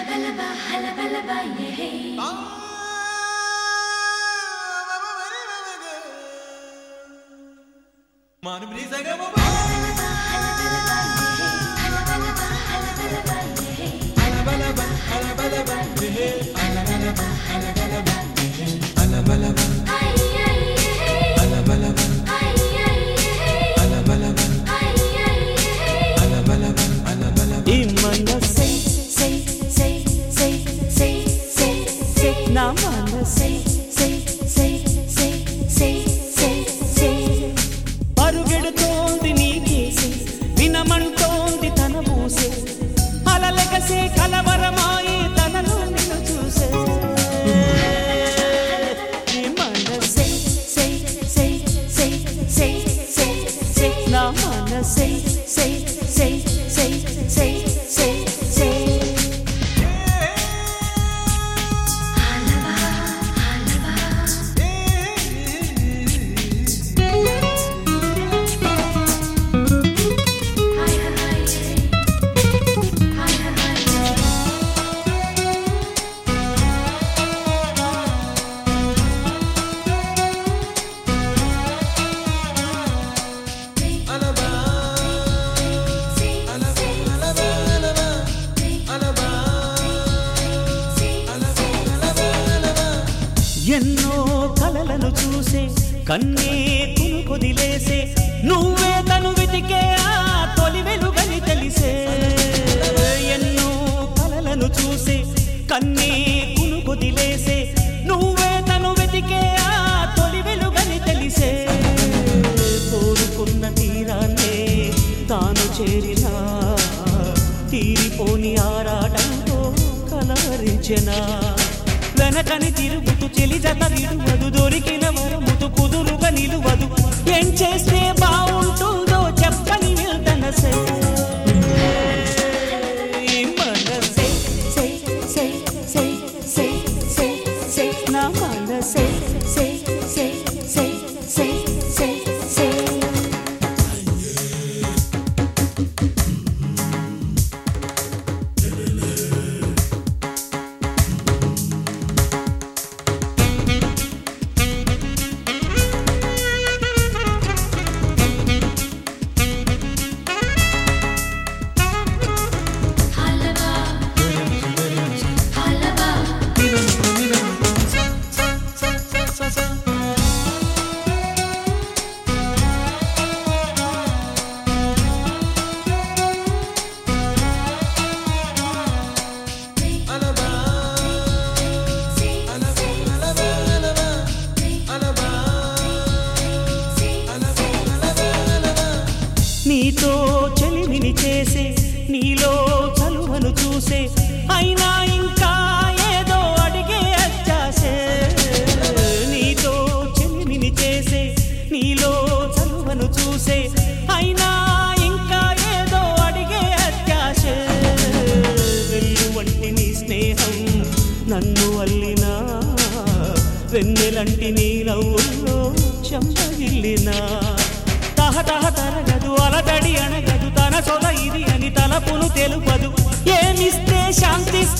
هلا بلا با هلا بلا با يهي Manu Brisa Gabo Bala bala bala bala bala నా మనసే. పరుగెడుతోంది నీకేసే వినమంటోంది తన ఊసే అలలెగసే కలవరమాయి తనలో నిన్ను చూసే. నా మనసే. ఎన్నో కలలను చూసే కన్నే కొదిలేసే నువ్వే తను వెతికే ఆ తొలి వెలుగని తెలిసే. ఎన్నో కలలను చూసే కన్నే కొదిలేసే నువ్వే తను వెతికే ఆ తొలి వెలుగని తెలిసే. కోరుకున్న తీరాన్నే తాను చేరినా తీరిపోని ఆరాటంతో కలవరించెనా వెనకని తిరుగుతూ చెలి జత విడువదు. నీతో చెలిమిని చేసే నీలో చలువను చూసే అయినా ఇంకా ఏదో అడిగే అచ్చాసే. నీతో చెలిమిని చేసే నీలో చలువను చూసే అయినా ఇంకా ఏదో అడిగే అత్యాసే వెన్ను వంటి నీ స్నేహం నన్ను అల్లినా వెన్నెలంటి నీ నవ్వుల్లో చెంపగిల్లినా. తహ తహ తరగ తలపును తెలుపదు. ఏమిస్తే శాంతిస్తే